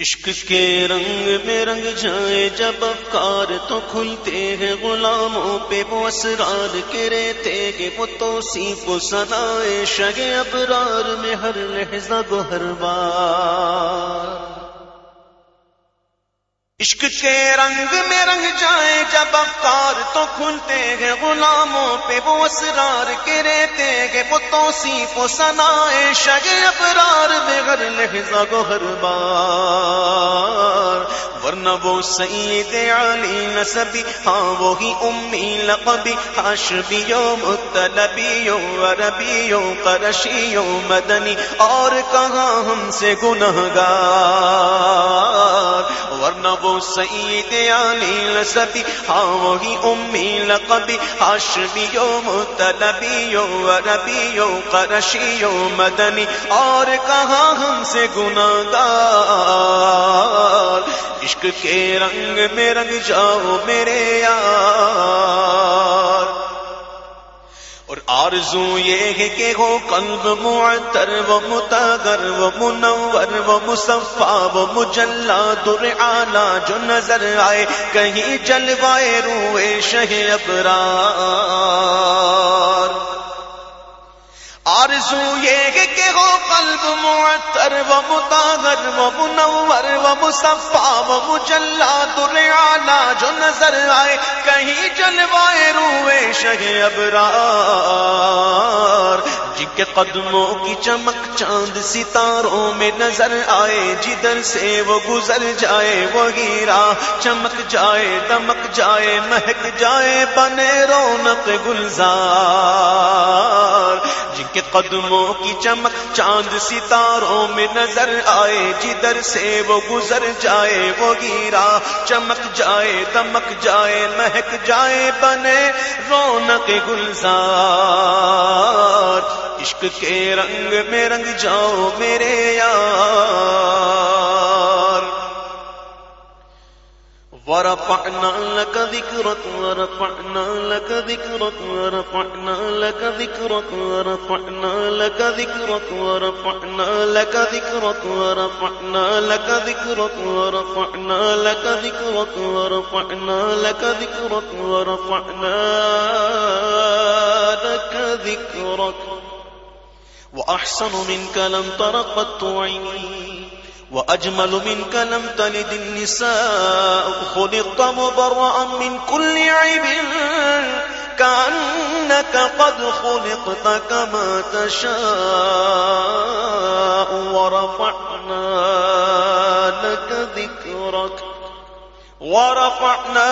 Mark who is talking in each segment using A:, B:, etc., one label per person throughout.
A: عشق کے رنگ میں رنگ جائے جب افکار تو کھلتے ہیں غلاموں پہ، وہ اسرار کے رہتے کہ وہ توصیف و سنائے شگ ابرار میں ہر لہذا گوہر بار۔ عشق کے رنگ میں رنگ جائے جب افکار تو کھلتے ہیں غلاموں پہ، وہ اسرار کے رہتے ہیں، وہ توصیف و سنائے شگ ابرار میں ہر گو ہر بار۔ ورنہ وہ سید علی نصبی ہاں وہی امی لقبی حاشبیو مطلبیو عربیو قرشیو مدنی، اور کہاں ہم سے گناہ گار ورنہ وہ سید علی نصبی ہاں وہی امی لقبی حاشبیو مطلبیو عربیو قرشیو مدنی، اور کہاں ہم سے گناہ گار عشق کے رنگ میں رنگ جاؤ میرے یار۔ اور آرزو یہ ہے کہ ہو قلب معطر و متاگر و منور و مصفا و مجلا در آلہ جو نظر آئے، کہیں جلوائے روئے شہ ابرار۔ آرزو یہ کہ قلب معطر و متاغر و منور و مصفا و مجلا درعالا جو نظر آئے، کہیں جلوائے روئے شہ ابرار۔ جن کے قدموں کی چمک چاند ستاروں میں نظر آئے، جدھر سے وہ گزر جائے وہ ہیرا چمک جائے، دمک جائے، مہک جائے، بنے رونق گلزار۔ کے قدموں کی چمک چاند ستاروں میں نظر آئے، جدھر سے وہ گزر جائے، وہ گیرا چمک جائے، دمک جائے، مہک جائے، بنے رونق گلزار۔ عشق کے رنگ میں رنگ جاؤ میرے یار۔ ورفعنا لك ذكرك، ورفعنا لك ذكرك، ورفعنا لك ذكرك، ورفعنا لك ذكرك، ورفعنا لك ذكرك، ورفعنا لك ذكرك، ورفعنا لك ذكرك، ورفعنا لك ذكرك، ورفعنا لك ذكرك۔ وأحسن منك لم تر قط عيني۔ وأجمل منك لم تلد النساء. خلقت مبرأ من كل عيب. كأنك قد خلقت كما تشاء. ورفعنا لك ذكرك. ورفعنا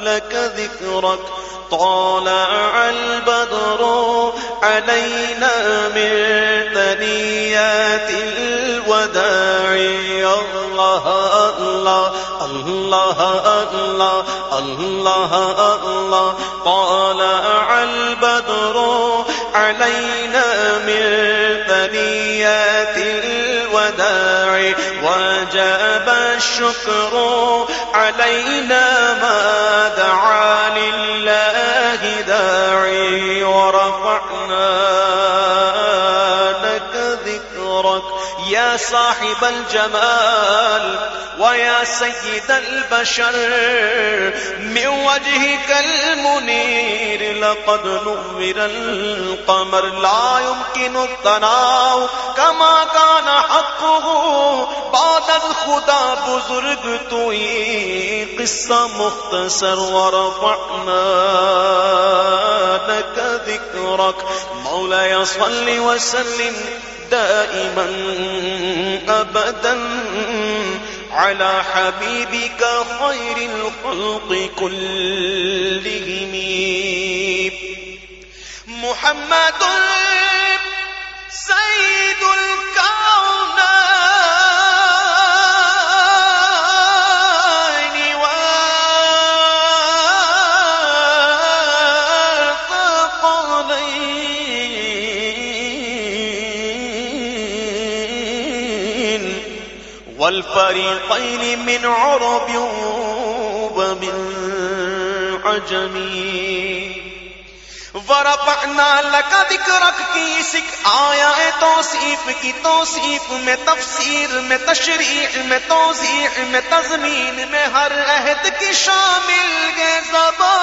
A: لك ذكرك. طالع البدر علينا من ثنيات الوداع الله الله الله الله الله الله طالع البدر علينا من ثنيات الوداع وجاب الشكر علينا ما دعا لله داعي ورفعنا لك ذكرك. يا صاحب الجمال ويا سيد البشر، من وجهك المنير، لقد نور القمر، لا يمكن الثناء، كما كان حقه. بعد الخدا بزرگ توئی قصہ مختصر، ورفعنا لك ذكرك مولاي صل وسلم دائما ابدا على حبيبك خير الخلق كلهم. محمد سيد الكونين والفريقين من عرب ومن عجم. ورفعنا لك ذكرك کی سکھ آیا ہے توصیف کی توصیف میں تفسیر، میں تشریح، میں توضیح، میں تزمین میں ہر عہد کی شامل گے زبان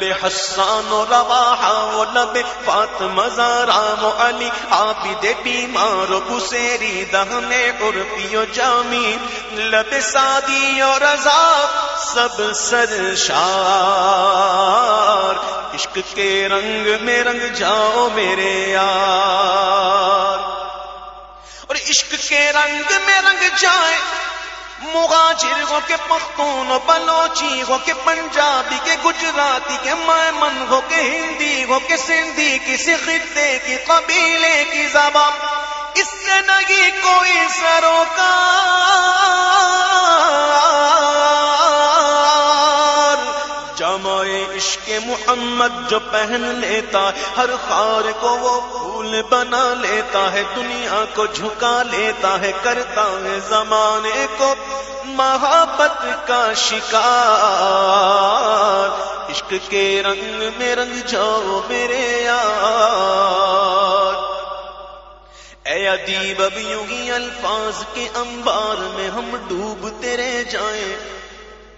A: لب حسان و رواحا و لب فاطمہ زارام و علی، عابد بیمار و بسیری دہنے عربی و جامی، لب سادی و رضا، سب سر شار عشق کے رنگ میں رنگ جاؤ میرے یار۔ اور عشق کے رنگ میں رنگ جائے مغاجر ہو کے پختون بلوچی، ہو کے پنجابی، کے گجراتی، کے میمن، ہو کے ہندی، ہو کے سندھی، کسی خطے کی، قبیلے کی زبان۔ اس سے نہیں کوئی سروکار۔ عشق محمد جو پہن لیتا ہر خار کو وہ پھول بنا لیتا ہے، دنیا کو جھکا لیتا ہے، کرتا ہے زمانے کو محبت کا شکار۔ عشق کے رنگ میں رنگ جاؤ میرے یار۔ اے ادیب، اب یوں ہی الفاظ کے انبار میں ہم ڈوبتے رہ جائیں۔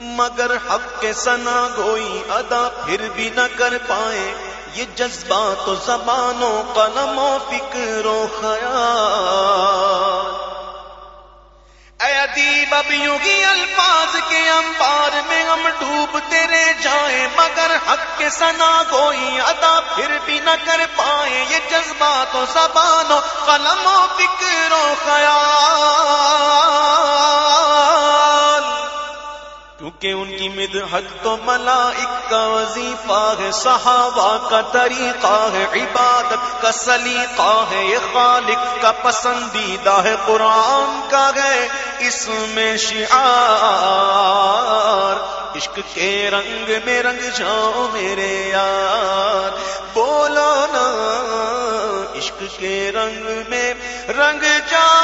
A: مگر حق کے سنا گوئی ادا پھر بھی نہ کر پائے۔ یہ جذبات و زبانوں قلم و فکر و خیال۔ اے ادیب، اب یوگی الفاظ کے انبار میں ہم ڈوبتے رہ جائیں۔ مگر حق کے سنا گوئی ادا پھر بھی نہ کر پائے۔ یہ جذبات و زبانوں قلم و فکر و خیال۔ کیونکہ ان کی مدحت تو ملائک کا وظیفہ ہے، صحابہ کا طریقہ ہے، عبادت کا سلیقہ ہے، یہ خالق کا پسندیدہ ہے، قرآن کا ہے، اس میں شعار۔ عشق کے رنگ میں رنگ جاؤ میرے یار بولو نا، عشق کے رنگ میں رنگ جاؤ۔